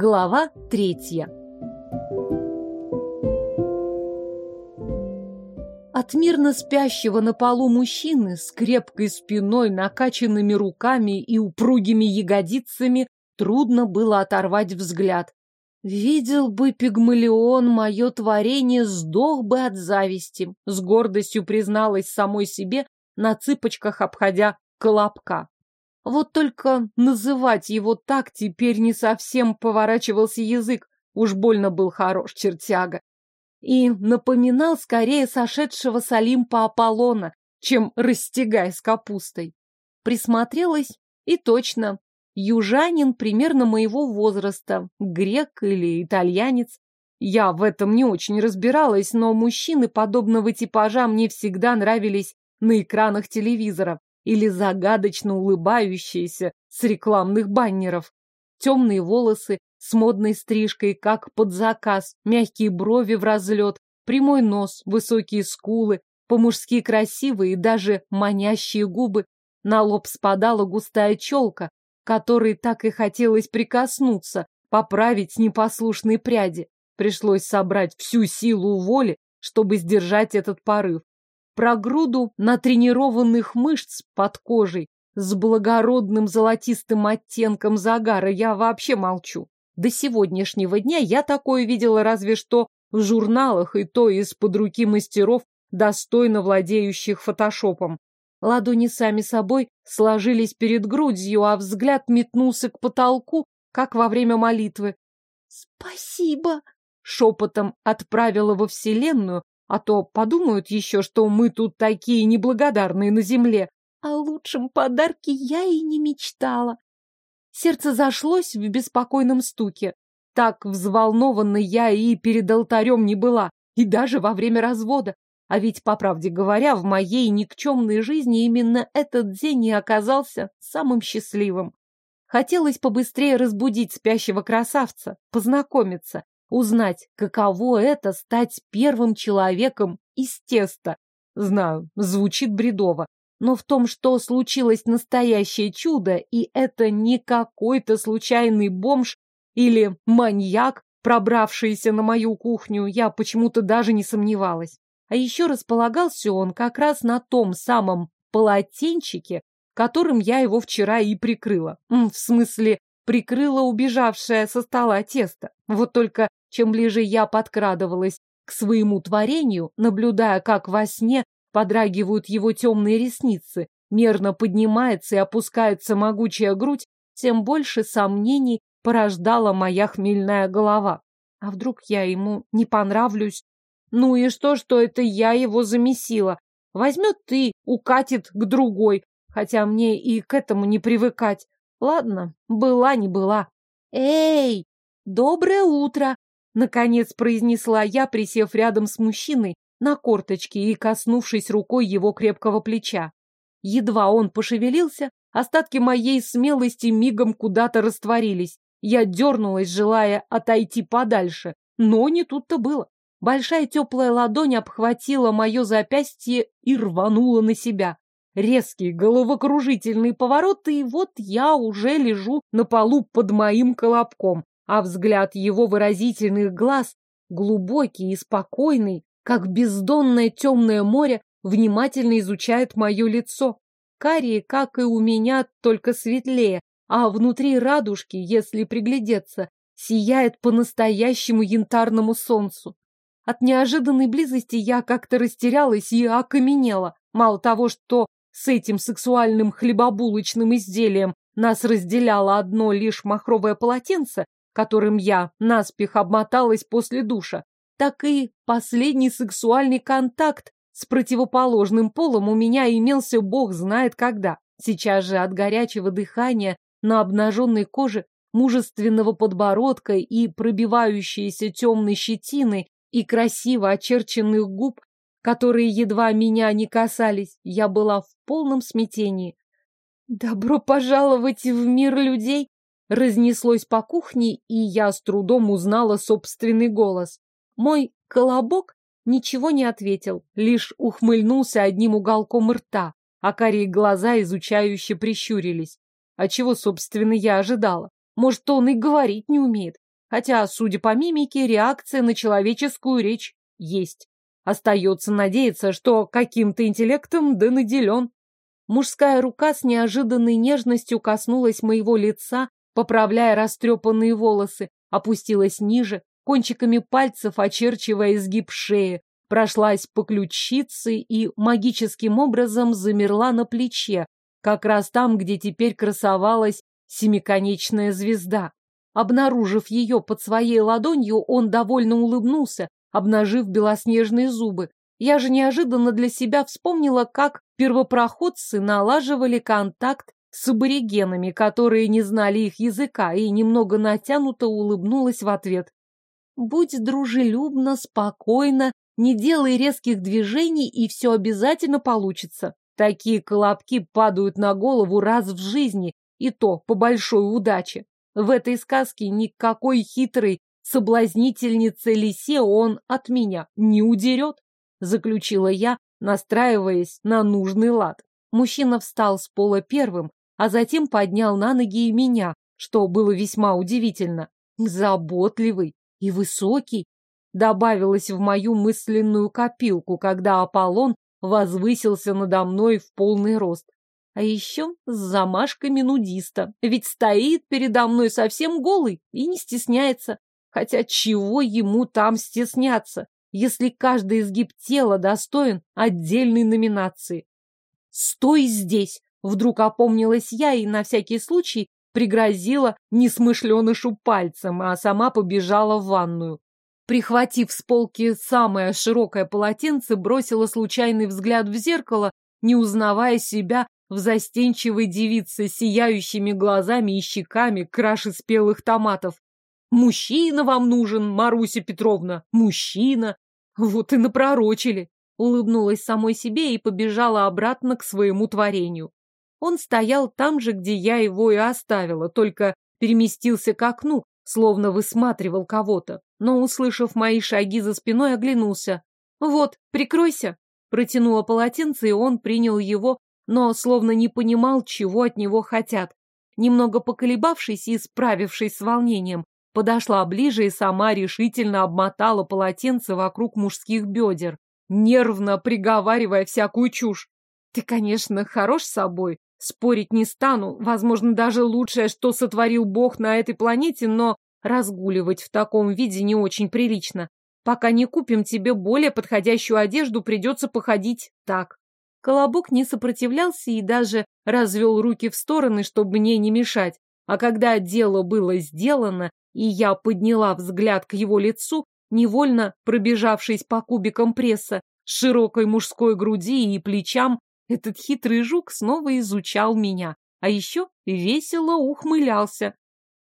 Глава третья. От мирно спящего на полу мужчины с крепкой спиной, накачанными руками и упругими ягодицами трудно было оторвать взгляд. Видел бы пигмалион мое творение, сдох бы от зависти, с гордостью призналась самой себе, на цыпочках обходя колобка. Вот только называть его так теперь не совсем поворачивался язык, уж больно был хорош чертяга. И напоминал скорее сошедшего с Олимпа Аполлона, чем растягай с капустой. Присмотрелась, и точно, южанин примерно моего возраста, грек или итальянец. Я в этом не очень разбиралась, но мужчины подобного типажа мне всегда нравились на экранах телевизора или загадочно улыбающиеся с рекламных баннеров. Темные волосы с модной стрижкой, как под заказ, мягкие брови в разлет, прямой нос, высокие скулы, по-мужски красивые и даже манящие губы. На лоб спадала густая челка, которой так и хотелось прикоснуться, поправить непослушные пряди. Пришлось собрать всю силу воли, чтобы сдержать этот порыв. Про груду натренированных мышц под кожей с благородным золотистым оттенком загара я вообще молчу. До сегодняшнего дня я такое видела разве что в журналах и то из-под руки мастеров, достойно владеющих фотошопом. Ладони сами собой сложились перед грудью, а взгляд метнулся к потолку, как во время молитвы. «Спасибо!» — шепотом отправила во Вселенную а то подумают еще, что мы тут такие неблагодарные на земле. О лучшем подарке я и не мечтала. Сердце зашлось в беспокойном стуке. Так взволнованной я и перед алтарем не была, и даже во время развода. А ведь, по правде говоря, в моей никчемной жизни именно этот день и оказался самым счастливым. Хотелось побыстрее разбудить спящего красавца, познакомиться, Узнать, каково это стать первым человеком из теста. Знаю, звучит бредово, но в том, что случилось настоящее чудо, и это не какой-то случайный бомж или маньяк, пробравшийся на мою кухню, я почему-то даже не сомневалась. А еще располагался он как раз на том самом полотенчике, которым я его вчера и прикрыла. В смысле, прикрыла убежавшее со стола тесто. Вот только чем ближе я подкрадывалась к своему творению, наблюдая, как во сне подрагивают его темные ресницы, мерно поднимается и опускается могучая грудь, тем больше сомнений порождала моя хмельная голова. А вдруг я ему не понравлюсь? Ну и что, что это я его замесила? Возьмет ты, укатит к другой, хотя мне и к этому не привыкать. Ладно, была не была. Эй, доброе утро! Наконец произнесла я, присев рядом с мужчиной на корточке и коснувшись рукой его крепкого плеча. Едва он пошевелился, остатки моей смелости мигом куда-то растворились. Я дернулась, желая отойти подальше, но не тут-то было. Большая теплая ладонь обхватила мое запястье и рванула на себя. Резкий головокружительный поворот, и вот я уже лежу на полу под моим колобком, а взгляд его выразительных глаз, глубокий и спокойный, как бездонное темное море, внимательно изучает мое лицо. Карие, как и у меня, только светлее, а внутри радужки, если приглядеться, сияет по-настоящему янтарному солнцу. От неожиданной близости я как-то растерялась и окаменела. Мало того, что с этим сексуальным хлебобулочным изделием нас разделяло одно лишь махровое полотенце, которым я наспех обмоталась после душа, так и последний сексуальный контакт с противоположным полом у меня имелся бог знает когда. Сейчас же от горячего дыхания на обнаженной коже, мужественного подбородка и пробивающейся темной щетиной и красиво очерченных губ, которые едва меня не касались, я была в полном смятении. «Добро пожаловать в мир людей!» Разнеслось по кухне, и я с трудом узнала собственный голос. Мой колобок ничего не ответил, лишь ухмыльнулся одним уголком рта, а карие глаза изучающе прищурились. А чего, собственно, я ожидала? Может, он и говорить не умеет? Хотя, судя по мимике, реакция на человеческую речь есть. Остается надеяться, что каким-то интеллектом да наделен. Мужская рука с неожиданной нежностью коснулась моего лица, поправляя растрепанные волосы, опустилась ниже, кончиками пальцев очерчивая изгиб шеи, прошлась по ключице и магическим образом замерла на плече, как раз там, где теперь красовалась семиконечная звезда. Обнаружив ее под своей ладонью, он довольно улыбнулся, обнажив белоснежные зубы. Я же неожиданно для себя вспомнила, как первопроходцы налаживали контакт с аборигенами, которые не знали их языка, и немного натянуто улыбнулась в ответ. «Будь дружелюбно, спокойно, не делай резких движений, и все обязательно получится. Такие колобки падают на голову раз в жизни, и то по большой удаче. В этой сказке никакой хитрой соблазнительницы лисе он от меня не удерет, заключила я, настраиваясь на нужный лад. Мужчина встал с пола первым, а затем поднял на ноги и меня, что было весьма удивительно. Заботливый и высокий, добавилось в мою мысленную копилку, когда Аполлон возвысился надо мной в полный рост. А еще с замашками нудиста, ведь стоит передо мной совсем голый и не стесняется. Хотя чего ему там стесняться, если каждый изгиб тела достоин отдельной номинации? «Стой здесь!» — вдруг опомнилась я и на всякий случай пригрозила несмышленышу пальцем, а сама побежала в ванную. Прихватив с полки самое широкое полотенце, бросила случайный взгляд в зеркало, не узнавая себя в застенчивой девице, сияющими глазами и щеками краше спелых томатов. «Мужчина вам нужен, Маруся Петровна, мужчина!» Вот и напророчили. Улыбнулась самой себе и побежала обратно к своему творению. Он стоял там же, где я его и оставила, только переместился к окну, словно высматривал кого-то. Но, услышав мои шаги за спиной, оглянулся. «Вот, прикройся!» Протянула полотенце, и он принял его но словно не понимал, чего от него хотят. Немного поколебавшись и справившись с волнением, подошла ближе и сама решительно обмотала полотенце вокруг мужских бедер, нервно приговаривая всякую чушь. Ты, конечно, хорош собой, спорить не стану, возможно, даже лучшее, что сотворил Бог на этой планете, но разгуливать в таком виде не очень прилично. Пока не купим тебе более подходящую одежду, придется походить так. Колобок не сопротивлялся и даже развел руки в стороны, чтобы мне не мешать. А когда дело было сделано, и я подняла взгляд к его лицу, невольно пробежавшись по кубикам пресса, широкой мужской груди и плечам, этот хитрый жук снова изучал меня, а еще весело ухмылялся.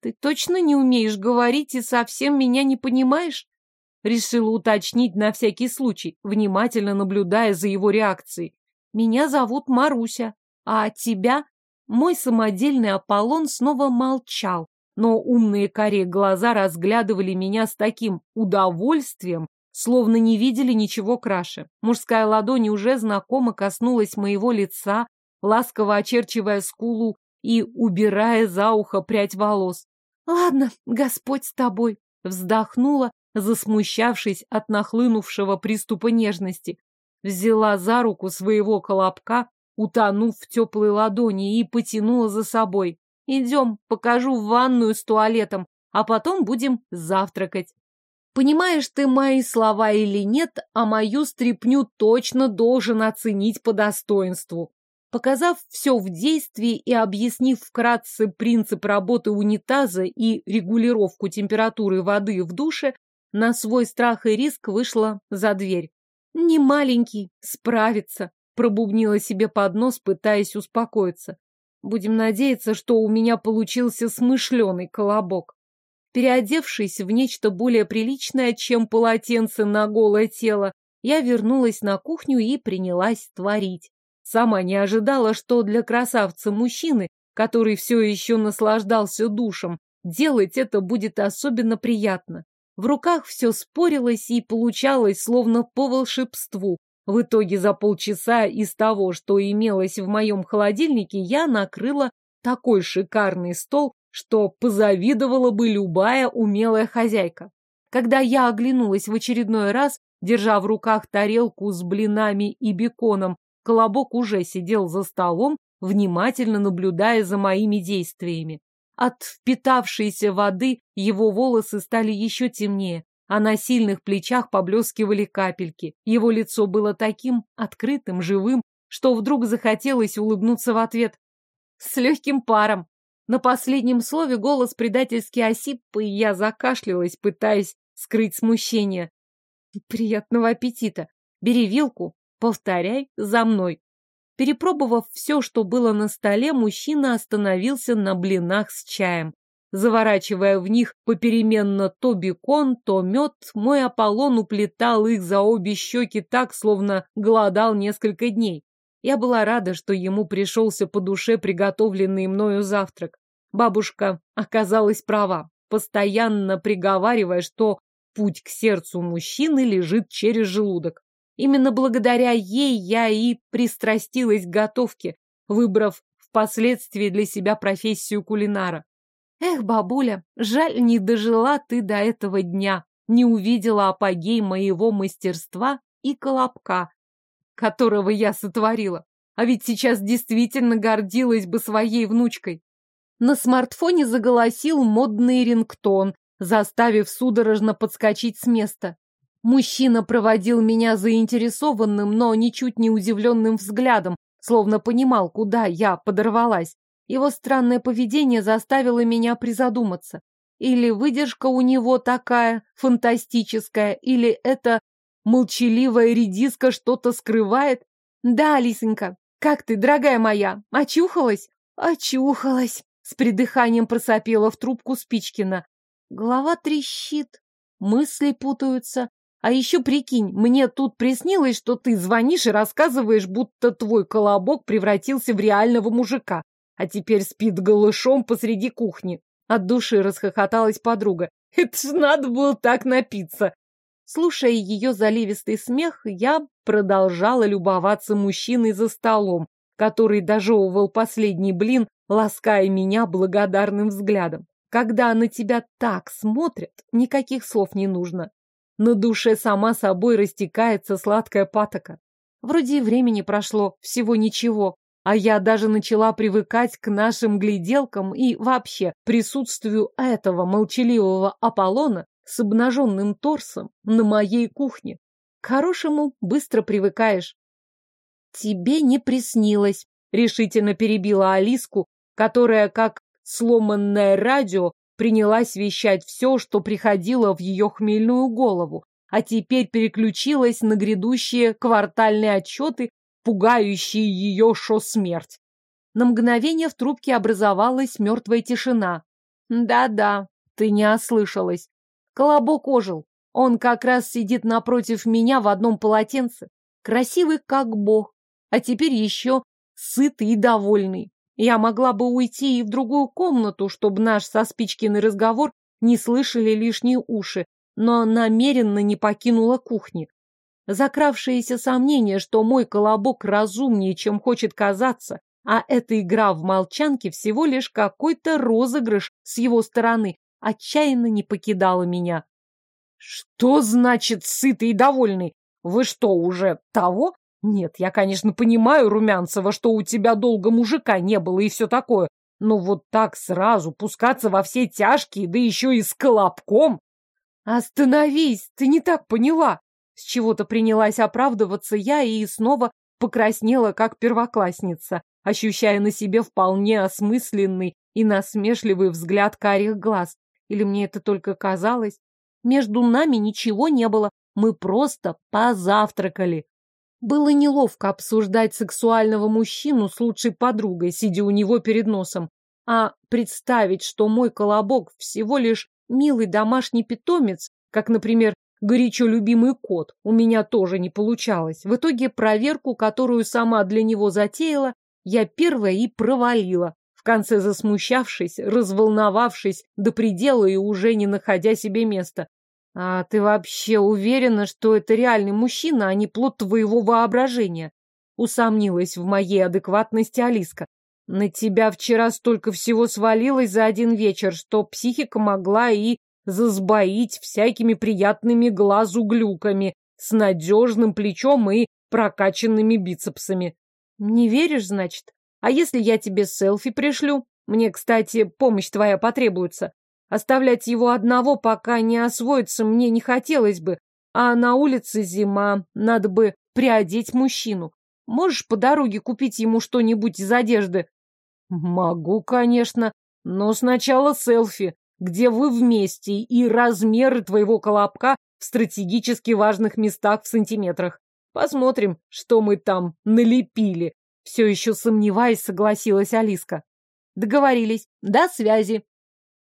«Ты точно не умеешь говорить и совсем меня не понимаешь?» Решила уточнить на всякий случай, внимательно наблюдая за его реакцией. Меня зовут Маруся, а тебя...» Мой самодельный Аполлон снова молчал, но умные коре глаза разглядывали меня с таким удовольствием, словно не видели ничего краше. Мужская ладонь уже знакомо коснулась моего лица, ласково очерчивая скулу и убирая за ухо прядь волос. «Ладно, Господь с тобой», — вздохнула, засмущавшись от нахлынувшего приступа нежности взяла за руку своего колобка, утонув в теплой ладони, и потянула за собой. «Идем, покажу ванную с туалетом, а потом будем завтракать». Понимаешь ты мои слова или нет, а мою стряпню точно должен оценить по достоинству. Показав все в действии и объяснив вкратце принцип работы унитаза и регулировку температуры воды в душе, на свой страх и риск вышла за дверь. Не маленький, справится, пробубнила себе под нос, пытаясь успокоиться. Будем надеяться, что у меня получился смышленый колобок. Переодевшись в нечто более приличное, чем полотенце на голое тело, я вернулась на кухню и принялась творить. Сама не ожидала, что для красавца-мужчины, который все еще наслаждался душем, делать это будет особенно приятно. В руках все спорилось и получалось словно по волшебству. В итоге за полчаса из того, что имелось в моем холодильнике, я накрыла такой шикарный стол, что позавидовала бы любая умелая хозяйка. Когда я оглянулась в очередной раз, держа в руках тарелку с блинами и беконом, Колобок уже сидел за столом, внимательно наблюдая за моими действиями. От впитавшейся воды его волосы стали еще темнее, а на сильных плечах поблескивали капельки. Его лицо было таким открытым, живым, что вдруг захотелось улыбнуться в ответ. С легким паром. На последнем слове голос предательски осип, и я закашлялась, пытаясь скрыть смущение. Приятного аппетита. Бери вилку, повторяй за мной. Перепробовав все, что было на столе, мужчина остановился на блинах с чаем. Заворачивая в них попеременно то бекон, то мед, мой Аполлон уплетал их за обе щеки так, словно голодал несколько дней. Я была рада, что ему пришелся по душе приготовленный мною завтрак. Бабушка оказалась права, постоянно приговаривая, что путь к сердцу мужчины лежит через желудок. Именно благодаря ей я и пристрастилась к готовке, выбрав впоследствии для себя профессию кулинара. Эх, бабуля, жаль, не дожила ты до этого дня, не увидела апогей моего мастерства и колобка, которого я сотворила. А ведь сейчас действительно гордилась бы своей внучкой. На смартфоне заголосил модный рингтон, заставив судорожно подскочить с места. Мужчина проводил меня заинтересованным, но ничуть не удивленным взглядом, словно понимал, куда я подорвалась. Его странное поведение заставило меня призадуматься. Или выдержка у него такая фантастическая, или это молчаливая редиска что-то скрывает. Да, Алисонька, как ты, дорогая моя, очухалась? Очухалась, с придыханием просопела в трубку Спичкина. Голова трещит, мысли путаются. А еще прикинь, мне тут приснилось, что ты звонишь и рассказываешь, будто твой колобок превратился в реального мужика, а теперь спит голышом посреди кухни. От души расхохоталась подруга. Это ж надо было так напиться. Слушая ее заливистый смех, я продолжала любоваться мужчиной за столом, который дожевывал последний блин, лаская меня благодарным взглядом. Когда на тебя так смотрят, никаких слов не нужно. На душе сама собой растекается сладкая патока. Вроде и времени прошло, всего ничего, а я даже начала привыкать к нашим гляделкам и вообще присутствию этого молчаливого Аполлона с обнаженным торсом на моей кухне. К хорошему быстро привыкаешь. Тебе не приснилось, решительно перебила Алиску, которая, как сломанное радио, принялась вещать все, что приходило в ее хмельную голову, а теперь переключилась на грядущие квартальные отчеты, пугающие ее шо смерть. На мгновение в трубке образовалась мертвая тишина. Да-да, ты не ослышалась. Колобок ожил. Он как раз сидит напротив меня в одном полотенце. Красивый как бог. А теперь еще сытый и довольный. Я могла бы уйти и в другую комнату, чтобы наш со Спичкиной разговор не слышали лишние уши, но намеренно не покинула кухни. Закравшееся сомнение, что мой колобок разумнее, чем хочет казаться, а эта игра в молчанке всего лишь какой-то розыгрыш с его стороны, отчаянно не покидало меня. «Что значит сытый и довольный? Вы что, уже того? Нет, я, конечно, понимаю, Румянцева, что у тебя долго мужика не было и все такое, но вот так сразу пускаться во все тяжкие, да еще и с колобком. Остановись, ты не так поняла. С чего-то принялась оправдываться я и снова покраснела, как первоклассница, ощущая на себе вполне осмысленный и насмешливый взгляд карих глаз. Или мне это только казалось? Между нами ничего не было, мы просто позавтракали. Было неловко обсуждать сексуального мужчину с лучшей подругой, сидя у него перед носом. А представить, что мой колобок всего лишь милый домашний питомец, как, например, горячо любимый кот, у меня тоже не получалось. В итоге проверку, которую сама для него затеяла, я первая и провалила, в конце засмущавшись, разволновавшись до предела и уже не находя себе места. «А ты вообще уверена, что это реальный мужчина, а не плод твоего воображения?» Усомнилась в моей адекватности Алиска. На тебя вчера столько всего свалилось за один вечер, что психика могла и засбоить всякими приятными глазу глюками с надежным плечом и прокачанными бицепсами. Не веришь, значит? А если я тебе селфи пришлю? Мне, кстати, помощь твоя потребуется. Оставлять его одного, пока не освоится, мне не хотелось бы. А на улице зима, надо бы приодеть мужчину. Можешь по дороге купить ему что-нибудь из одежды? Могу, конечно, но сначала селфи, где вы вместе, и размеры твоего колобка в стратегически важных местах в сантиметрах. Посмотрим, что мы там налепили. Все еще сомневаясь, согласилась Алиска. Договорились. До связи.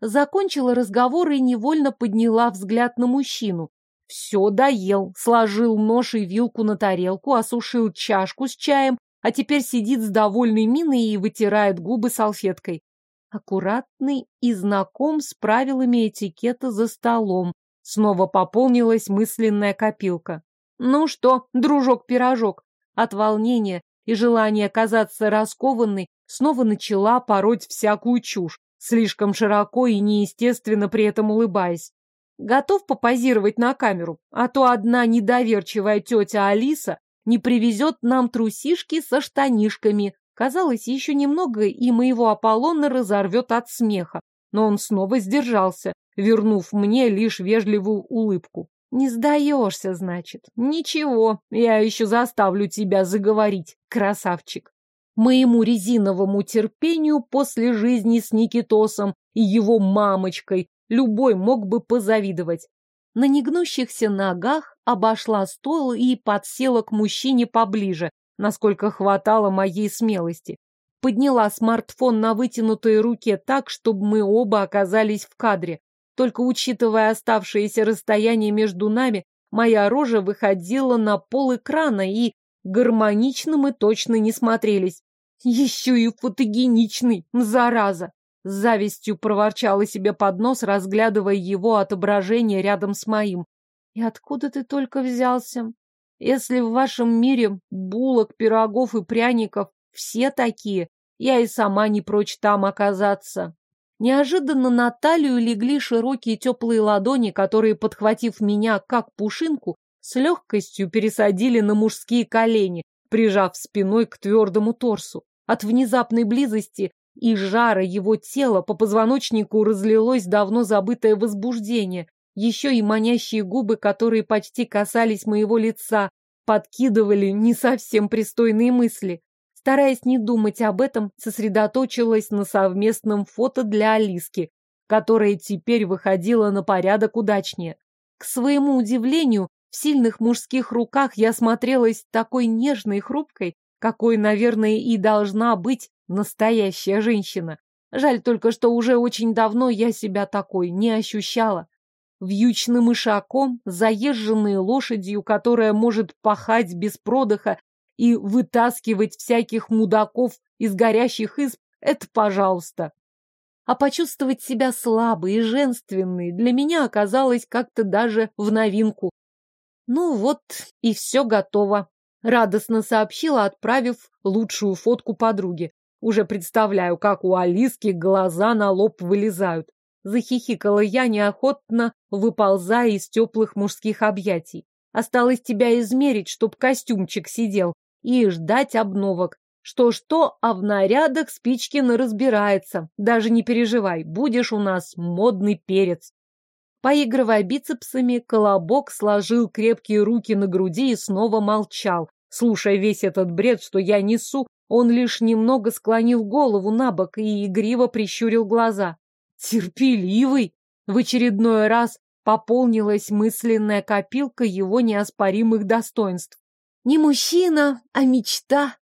Закончила разговор и невольно подняла взгляд на мужчину. Все доел, сложил нож и вилку на тарелку, осушил чашку с чаем а теперь сидит с довольной миной и вытирает губы салфеткой. Аккуратный и знаком с правилами этикета за столом. Снова пополнилась мысленная копилка. Ну что, дружок-пирожок, от волнения и желания казаться раскованной снова начала пороть всякую чушь, слишком широко и неестественно при этом улыбаясь. Готов попозировать на камеру, а то одна недоверчивая тетя Алиса не привезет нам трусишки со штанишками. Казалось, еще немного, и моего Аполлона разорвет от смеха. Но он снова сдержался, вернув мне лишь вежливую улыбку. Не сдаешься, значит. Ничего, я еще заставлю тебя заговорить, красавчик. Моему резиновому терпению после жизни с Никитосом и его мамочкой любой мог бы позавидовать. На негнущихся ногах обошла стол и подсела к мужчине поближе, насколько хватало моей смелости. Подняла смартфон на вытянутой руке так, чтобы мы оба оказались в кадре. Только учитывая оставшееся расстояние между нами, моя рожа выходила на пол экрана и гармонично мы точно не смотрелись. Еще и фотогеничный, зараза! С завистью проворчала себе под нос, разглядывая его отображение рядом с моим. И откуда ты только взялся? Если в вашем мире булок, пирогов и пряников все такие, я и сама не прочь там оказаться. Неожиданно на талию легли широкие теплые ладони, которые, подхватив меня как пушинку, с легкостью пересадили на мужские колени, прижав спиной к твердому торсу. От внезапной близости и жара его тела по позвоночнику разлилось давно забытое возбуждение, еще и манящие губы, которые почти касались моего лица, подкидывали не совсем пристойные мысли. Стараясь не думать об этом, сосредоточилась на совместном фото для Алиски, которое теперь выходило на порядок удачнее. К своему удивлению, в сильных мужских руках я смотрелась такой нежной и хрупкой, какой, наверное, и должна быть настоящая женщина. Жаль только, что уже очень давно я себя такой не ощущала вьючным ишаком, заезженной лошадью, которая может пахать без продыха и вытаскивать всяких мудаков из горящих изб, это пожалуйста. А почувствовать себя слабой и женственной для меня оказалось как-то даже в новинку. Ну вот, и все готово. Радостно сообщила, отправив лучшую фотку подруге. Уже представляю, как у Алиски глаза на лоб вылезают. Захихикала я неохотно, выползая из теплых мужских объятий. Осталось тебя измерить, чтоб костюмчик сидел, и ждать обновок. Что-что, а в нарядах Спичкина разбирается. Даже не переживай, будешь у нас модный перец. Поигрывая бицепсами, Колобок сложил крепкие руки на груди и снова молчал. Слушая весь этот бред, что я несу, он лишь немного склонил голову на бок и игриво прищурил глаза. Терпеливый! В очередной раз пополнилась мысленная копилка его неоспоримых достоинств. Не мужчина, а мечта,